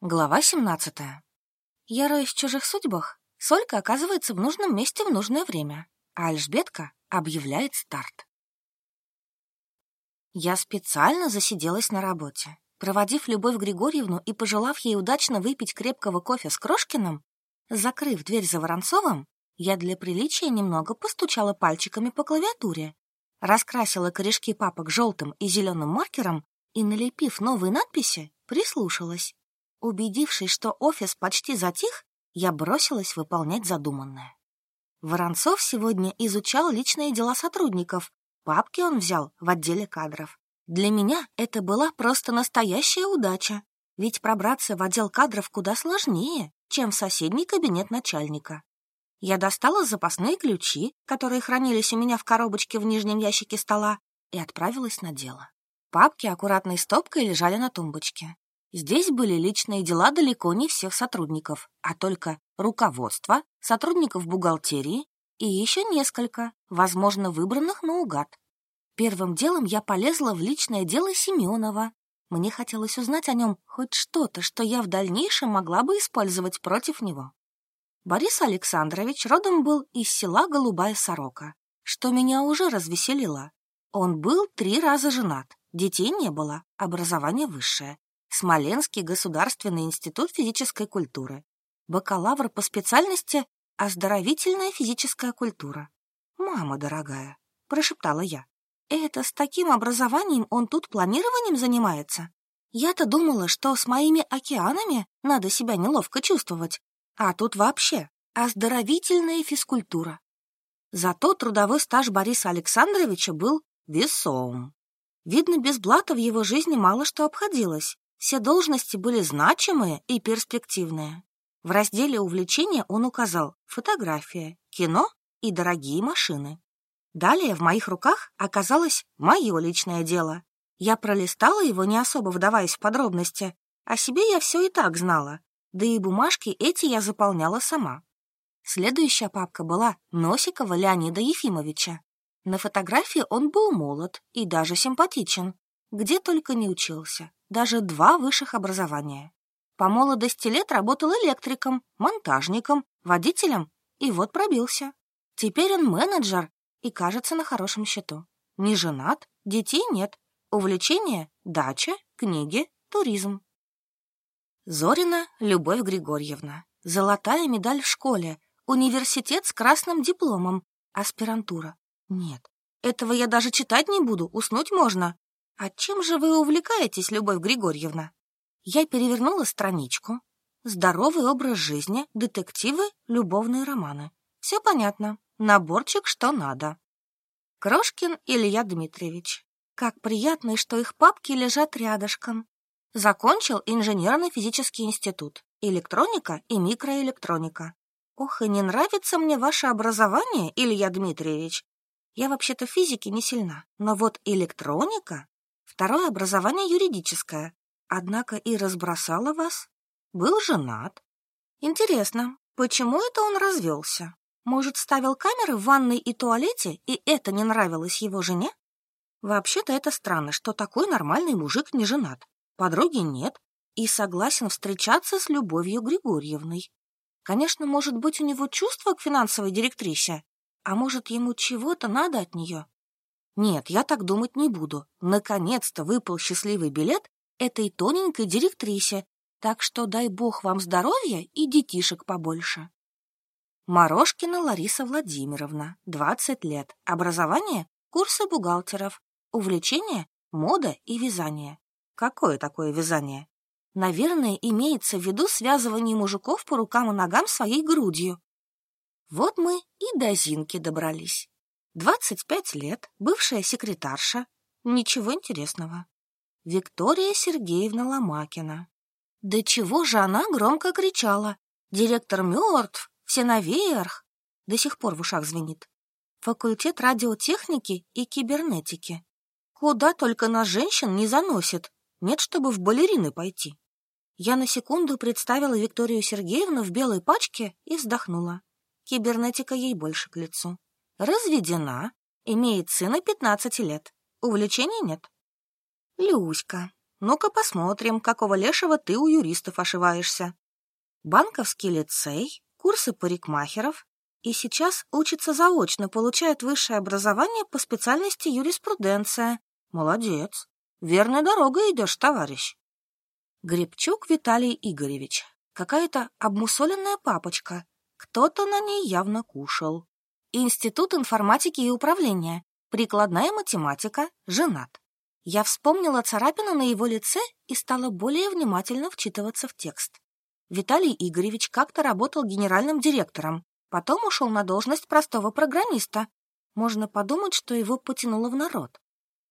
Глава 17. Я роюсь в чужих судьбах. Солька оказывается в нужном месте в нужное время, а Альжбетка объявляет старт. Я специально засиделась на работе. Проводив Любовь Григорьевну и пожелав ей удачно выпить крепкого кофе с Крошкиным, закрыв дверь за Воронцовым, я для приличия немного постучала пальчиками по клавиатуре, раскрасила корешки папок желтым и зеленым маркером и, налепив новые надписи, прислушалась. Убедившись, что офис почти затих, я бросилась выполнять задуманное. Воронцов сегодня изучал личные дела сотрудников. Папки он взял в отделе кадров. Для меня это была просто настоящая удача, ведь пробраться в отдел кадров куда сложнее, чем в соседний кабинет начальника. Я достала запасные ключи, которые хранились у меня в коробочке в нижнем ящике стола, и отправилась на дело. Папки аккуратной стопкой лежали на тумбочке. Здесь были личные дела далеко не всех сотрудников, а только руководство, сотрудников бухгалтерии и еще несколько, возможно, выбранных наугад. Первым делом я полезла в личное дело Семенова. Мне хотелось узнать о нем хоть что-то, что я в дальнейшем могла бы использовать против него. Борис Александрович родом был из села Голубая Сорока, что меня уже развеселило. Он был три раза женат, детей не было, образование высшее. Смоленский государственный институт физической культуры. Бакалавр по специальности «Оздоровительная физическая культура». «Мама дорогая», — прошептала я, — «это с таким образованием он тут планированием занимается? Я-то думала, что с моими океанами надо себя неловко чувствовать, а тут вообще оздоровительная физкультура». Зато трудовой стаж Бориса Александровича был весом. Видно, без блата в его жизни мало что обходилось. Все должности были значимые и перспективные. В разделе увлечения он указал фотография, кино и дорогие машины. Далее в моих руках оказалось мое личное дело. Я пролистала его, не особо вдаваясь в подробности. О себе я все и так знала, да и бумажки эти я заполняла сама. Следующая папка была Носикова Леонида Ефимовича. На фотографии он был молод и даже симпатичен, где только не учился даже два высших образования. По молодости лет работал электриком, монтажником, водителем, и вот пробился. Теперь он менеджер и кажется на хорошем счету. Не женат, детей нет, увлечение — дача, книги, туризм. Зорина Любовь Григорьевна. Золотая медаль в школе, университет с красным дипломом, аспирантура. Нет, этого я даже читать не буду, уснуть можно. «А чем же вы увлекаетесь, Любовь Григорьевна?» Я перевернула страничку. Здоровый образ жизни, детективы, любовные романы. Все понятно. Наборчик что надо. Крошкин Илья Дмитриевич. Как приятно, что их папки лежат рядышком. Закончил инженерно-физический институт. Электроника и микроэлектроника. Ох, и не нравится мне ваше образование, Илья Дмитриевич. Я вообще-то физики не сильна, но вот электроника Второе образование юридическое. Однако и разбросала вас. Был женат. Интересно, почему это он развелся? Может, ставил камеры в ванной и туалете, и это не нравилось его жене? Вообще-то это странно, что такой нормальный мужик не женат. Подруги нет и согласен встречаться с Любовью Григорьевной. Конечно, может быть, у него чувство к финансовой директрисе, а может, ему чего-то надо от нее. Нет, я так думать не буду. Наконец-то выпал счастливый билет этой тоненькой директрисе, так что дай бог вам здоровья и детишек побольше. Морошкина Лариса Владимировна, 20 лет. Образование – курсы бухгалтеров. Увлечение – мода и вязание. Какое такое вязание? Наверное, имеется в виду связывание мужиков по рукам и ногам своей грудью. Вот мы и до Зинки добрались. 25 лет, бывшая секретарша. Ничего интересного. Виктория Сергеевна Ломакина. Да чего же она громко кричала? Директор мертв, все наверх. До сих пор в ушах звенит. Факультет радиотехники и кибернетики. Куда только нас женщин не заносит. Нет, чтобы в балерины пойти. Я на секунду представила Викторию Сергеевну в белой пачке и вздохнула. Кибернетика ей больше к лицу. Разведена, имеет сына 15 лет. Увлечений нет. Люська. Ну-ка посмотрим, какого лешего ты у юристов ошиваешься. Банковский лицей, курсы парикмахеров, и сейчас учится заочно, получает высшее образование по специальности юриспруденция. Молодец. Верной дорогой идешь, товарищ. Гребчук Виталий Игоревич. Какая-то обмусоленная папочка. Кто-то на ней явно кушал. Институт информатики и управления. Прикладная математика. Женат. Я вспомнила царапину на его лице и стала более внимательно вчитываться в текст. Виталий Игоревич как-то работал генеральным директором, потом ушел на должность простого программиста. Можно подумать, что его потянуло в народ.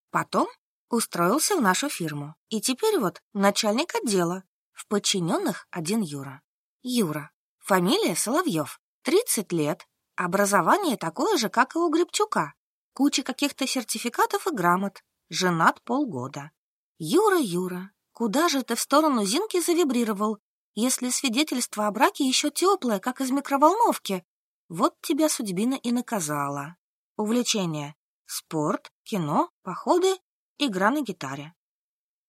Потом устроился в нашу фирму. И теперь вот начальник отдела. В подчиненных один Юра. Юра. Фамилия Соловьев. 30 лет. Образование такое же, как и у Гребчука. Куча каких-то сертификатов и грамот. Женат полгода. Юра, Юра, куда же ты в сторону Зинки завибрировал, если свидетельство о браке еще теплое, как из микроволновки? Вот тебя судьбина и наказала. Увлечение. Спорт, кино, походы, игра на гитаре.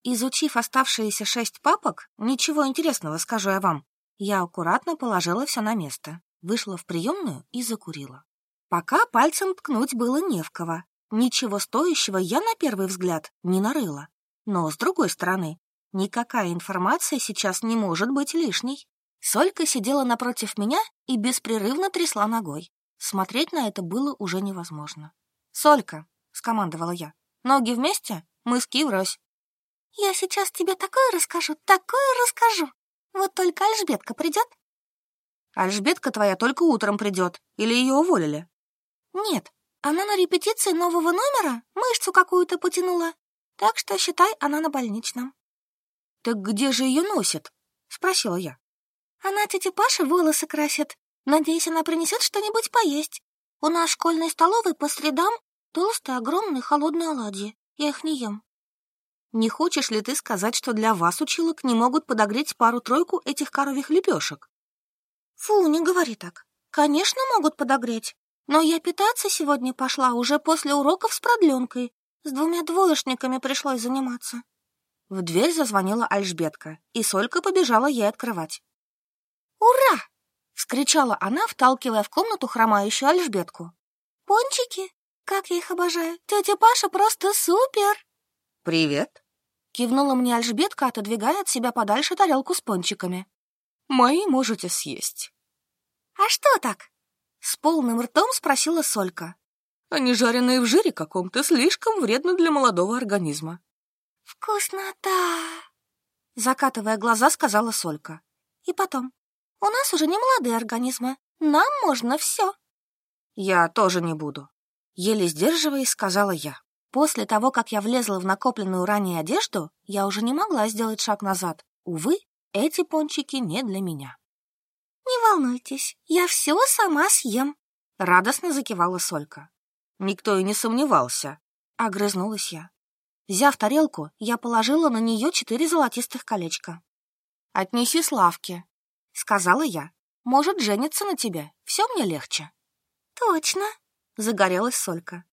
Изучив оставшиеся шесть папок, ничего интересного скажу я вам, я аккуратно положила все на место, вышла в приемную и закурила. Пока пальцем ткнуть было не в кого. Ничего стоящего я на первый взгляд не нарыла. Но, с другой стороны, никакая информация сейчас не может быть лишней. Солька сидела напротив меня и беспрерывно трясла ногой. Смотреть на это было уже невозможно. «Солька», — скомандовала я, — «ноги вместе, мыски врозь». «Я сейчас тебе такое расскажу, такое расскажу. Вот только Альжбетка придет?» «Альжбетка твоя только утром придет. Или ее уволили?» «Нет, она на репетиции нового номера мышцу какую-то потянула, так что, считай, она на больничном. — Так где же ее носит? — спросила я. — Она тете Паше волосы красит. Надеюсь, она принесет что-нибудь поесть. У нас в школьной столовой по средам толстые, огромные, холодные оладьи. Я их не ем. Не хочешь ли ты сказать, что для вас, училок, не могут подогреть пару-тройку этих коровьих лепешек? Фу, не говори так. Конечно, могут подогреть. Но я питаться сегодня пошла уже после уроков с продленкой. С двумя двоечниками пришлось заниматься. В дверь зазвонила Альжбетка, и Солька побежала ей открывать. «Ура!» — вскричала она, вталкивая в комнату хромающую Альжбетку. «Пончики? Как я их обожаю! Тетя Паша просто супер!» «Привет!» — кивнула мне Альжбетка, отодвигая от себя подальше тарелку с пончиками. «Мои можете съесть». «А что так?» С полным ртом спросила Солька. Они жареные в жире каком-то слишком вредны для молодого организма. Вкуснота! Закатывая глаза, сказала Солька. И потом, у нас уже не молодые организмы, нам можно все. Я тоже не буду. Еле сдерживаясь, сказала я. После того, как я влезла в накопленную ранее одежду, я уже не могла сделать шаг назад. Увы, эти пончики не для меня. «Не волнуйтесь, я все сама съем», — радостно закивала Солька. Никто и не сомневался, — огрызнулась я. Взяв тарелку, я положила на нее четыре золотистых колечка. «Отнеси Славке», — сказала я. «Может, жениться на тебе, все мне легче». «Точно», — загорелась Солька.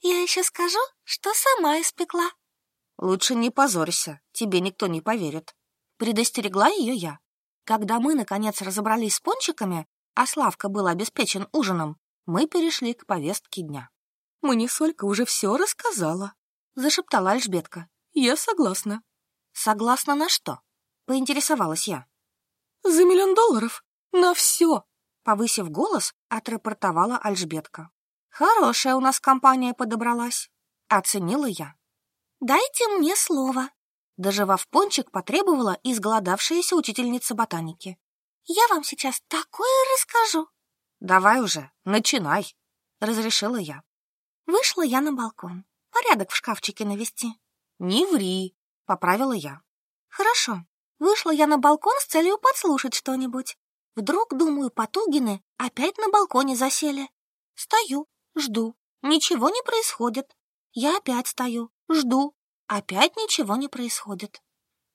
«Я еще скажу, что сама испекла». «Лучше не позорься, тебе никто не поверит», — предостерегла ее я. Когда мы, наконец, разобрались с пончиками, а Славка был обеспечен ужином, мы перешли к повестке дня. «Мне Солька уже все рассказала», — зашептала Альжбетка. «Я согласна». «Согласна на что?» — поинтересовалась я. «За миллион долларов? На все!» — повысив голос, отрапортовала Альжбетка. «Хорошая у нас компания подобралась», — оценила я. «Дайте мне слово», Доживав пончик, потребовала изголодавшаяся учительница ботаники. «Я вам сейчас такое расскажу!» «Давай уже, начинай!» — разрешила я. Вышла я на балкон. Порядок в шкафчике навести. «Не ври!» — поправила я. «Хорошо. Вышла я на балкон с целью подслушать что-нибудь. Вдруг, думаю, Потугины опять на балконе засели. Стою, жду. Ничего не происходит. Я опять стою, жду. Опять ничего не происходит.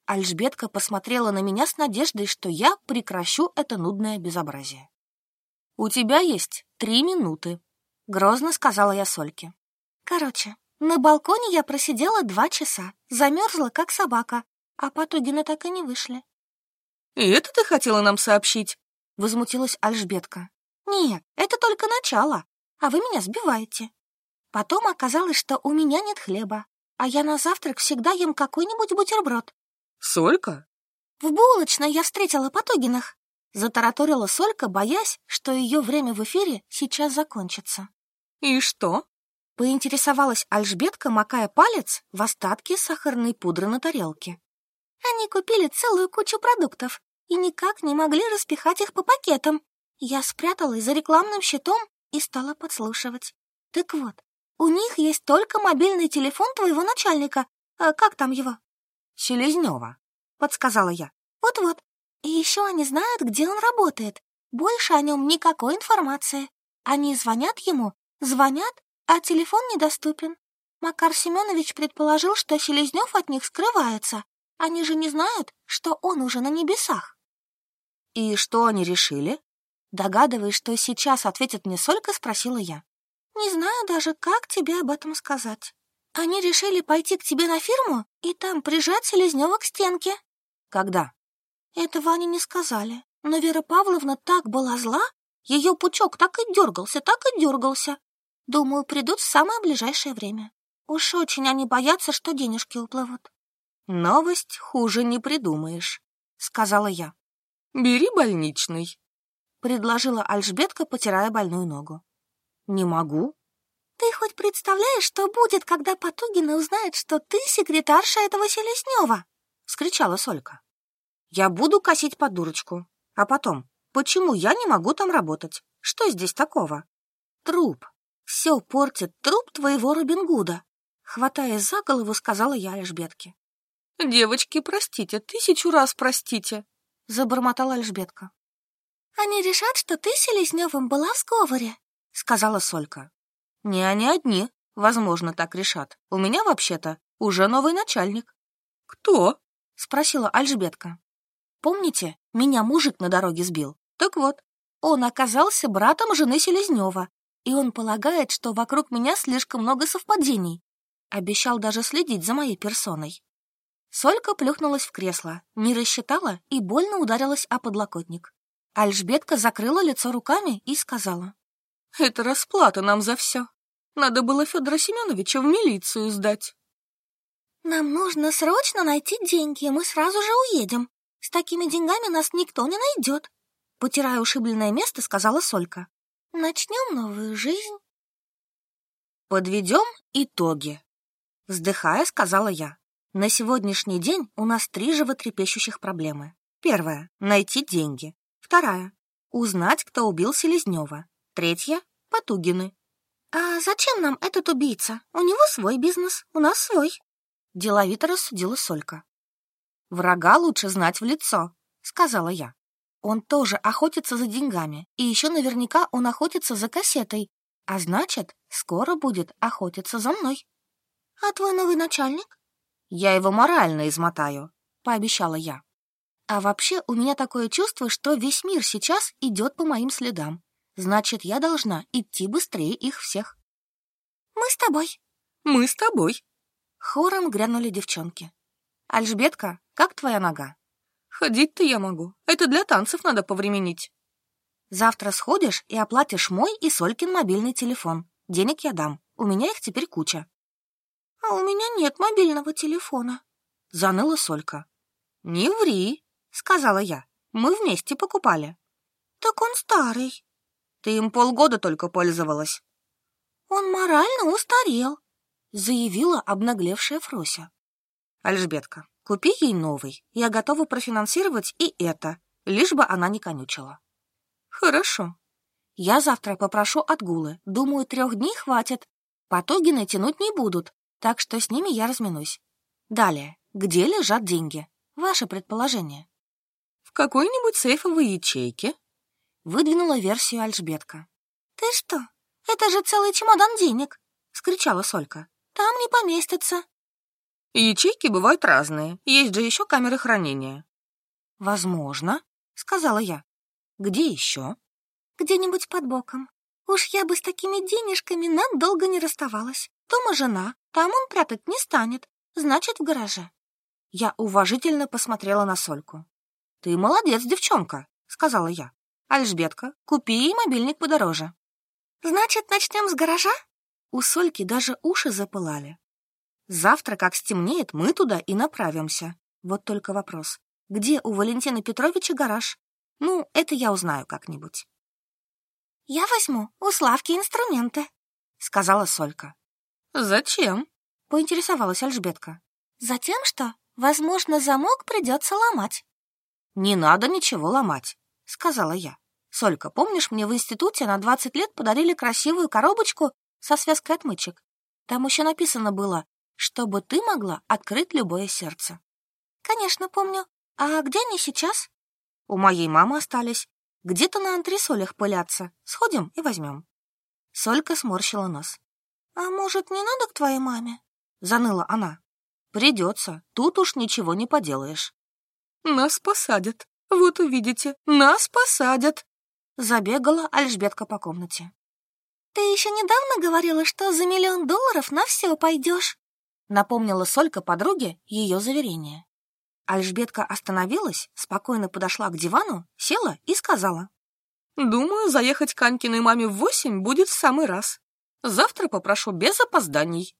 Альжбетка посмотрела на меня с надеждой, что я прекращу это нудное безобразие. «У тебя есть три минуты», — грозно сказала я Сольке. Короче, на балконе я просидела два часа, замерзла, как собака, а Потугины так и не вышли. «И это ты хотела нам сообщить?» — возмутилась Альжбетка. «Нет, это только начало, а вы меня сбиваете. Потом оказалось, что у меня нет хлеба, а я на завтрак всегда ем какой-нибудь бутерброд». «Солька?» «В булочной я встретила Потугиных», — затараторила Солька, боясь, что ее время в эфире сейчас закончится. «И что?» — поинтересовалась Альжбетка, макая палец в остатки сахарной пудры на тарелке. Они купили целую кучу продуктов и никак не могли распихать их по пакетам. Я спряталась за рекламным щитом и стала подслушивать. Так вот, у них есть только мобильный телефон твоего начальника. А как там его? Селезнева, подсказала я. Вот-вот. И еще они знают, где он работает. Больше о нем никакой информации. Они звонят ему, звонят, а телефон недоступен. Макар Семенович предположил, что Селезнев от них скрывается. Они же не знают, что он уже на небесах. И что они решили? Догадываясь, что сейчас ответит мне Солька, спросила я. Не знаю даже, как тебе об этом сказать. Они решили пойти к тебе на фирму и там прижать Селезнева к стенке. Когда? Этого они не сказали. Но Вера Павловна так была зла, ее пучок так и дергался, так и дергался. Думаю, придут в самое ближайшее время. Уж очень они боятся, что денежки уплывут. Новость хуже не придумаешь, сказала я. Бери больничный, предложила Альжбетка, потирая больную ногу. Не могу. Ты хоть представляешь, что будет, когда Потугина узнает, что ты секретарша этого Селеснева? скричала Солька. Я буду косить под дурочку. А потом, почему я не могу там работать? Что здесь такого? Труп. Все портит труп твоего Робин Гуда. Хватаясь за голову, сказала я Альжбетке. «Девочки, простите, тысячу раз простите», — забормотала Альжбетка. «Они решат, что ты с Селезневым была в сговоре», — сказала Солька. «Не они одни, возможно, так решат. У меня, вообще-то, уже новый начальник». «Кто?» — спросила Альжбетка. «Помните, меня мужик на дороге сбил? Так вот, он оказался братом жены Селезнева, и он полагает, что вокруг меня слишком много совпадений. Обещал даже следить за моей персоной. Солька плюхнулась в кресло, не рассчитала и больно ударилась о подлокотник. Альжбетка закрыла лицо руками и сказала. «Это расплата нам за все. Надо было Федора Семеновича в милицию сдать». «Нам нужно срочно найти деньги, и мы сразу же уедем. С такими деньгами нас никто не найдет», — потирая ушибленное место, сказала Солька. «Начнем новую жизнь». «Подведем итоги», — вздыхая, сказала я. На сегодняшний день у нас три животрепещущих проблемы. Первая — найти деньги. Вторая — узнать, кто убил Селезнева. Третья — Потугины. «А зачем нам этот убийца? У него свой бизнес, у нас свой», — деловито рассудила Солька. «Врага лучше знать в лицо», — сказала я. «Он тоже охотится за деньгами, и еще наверняка он охотится за кассетой, а значит, скоро будет охотиться за мной». «А твой новый начальник?» Я его морально измотаю, пообещала я. А вообще у меня такое чувство, что весь мир сейчас идет по моим следам. Значит, я должна идти быстрее их всех. Мы с тобой. Мы с тобой. Хором грянули девчонки. Альжбетка, как твоя нога? Ходить-то я могу. Это для танцев надо повременить. Завтра сходишь и оплатишь мой и Солькин мобильный телефон. Денег я дам. У меня их теперь куча. «А у меня нет мобильного телефона», — заныла Солька. «Не ври», — сказала я. «Мы вместе покупали». «Так он старый». «Ты им полгода только пользовалась». «Он морально устарел», — заявила обнаглевшая Фрося. «Альжбетка, купи ей новый. Я готова профинансировать и это, лишь бы она не конючила». «Хорошо. Я завтра попрошу отгулы. Думаю, трех дней хватит. Потоги натянуть не будут, так что с ними я разминусь. Далее, где лежат деньги? Ваше предположение. В какой-нибудь сейфовой ячейке? Выдвинула версию Альжбетка. Ты что? Это же целый чемодан денег! Скричала Солька. Там не поместится. Ячейки бывают разные. Есть же еще камеры хранения. Возможно, сказала я. Где еще? Где-нибудь под боком. Уж я бы с такими денежками надолго не расставалась. Тома жена, там он прятать не станет, значит, в гараже. Я уважительно посмотрела на Сольку. «Ты молодец, девчонка», — сказала я. «Альжбетка, купи ей мобильник подороже». «Значит, начнем с гаража?» У Сольки даже уши запылали. «Завтра, как стемнеет, мы туда и направимся. Вот только вопрос, где у Валентина Петровича гараж? Ну, это я узнаю как-нибудь». «Я возьму у Славки инструменты», — сказала Солька. «Зачем?» — поинтересовалась Альжбетка. «Затем, что, возможно, замок придется ломать». «Не надо ничего ломать», — сказала я. «Солька, помнишь, мне в институте на 20 лет подарили красивую коробочку со связкой отмычек? Там еще написано было, чтобы ты могла открыть любое сердце». «Конечно, помню. А где они сейчас?» «У моей мамы остались. Где-то на антресолях пылятся. Сходим и возьмем». Солька сморщила нос. «А может, не надо к твоей маме?» — заныла она. «Придется. Тут уж ничего не поделаешь». «Нас посадят. Вот увидите, нас посадят!» Забегала Альжбетка по комнате. «Ты еще недавно говорила, что за миллион долларов на все пойдешь!» Напомнила Солька подруге ее заверение. Альжбетка остановилась, спокойно подошла к дивану, села и сказала. «Думаю, заехать к Анькиной маме в восемь будет в самый раз. Завтра попрошу без опозданий».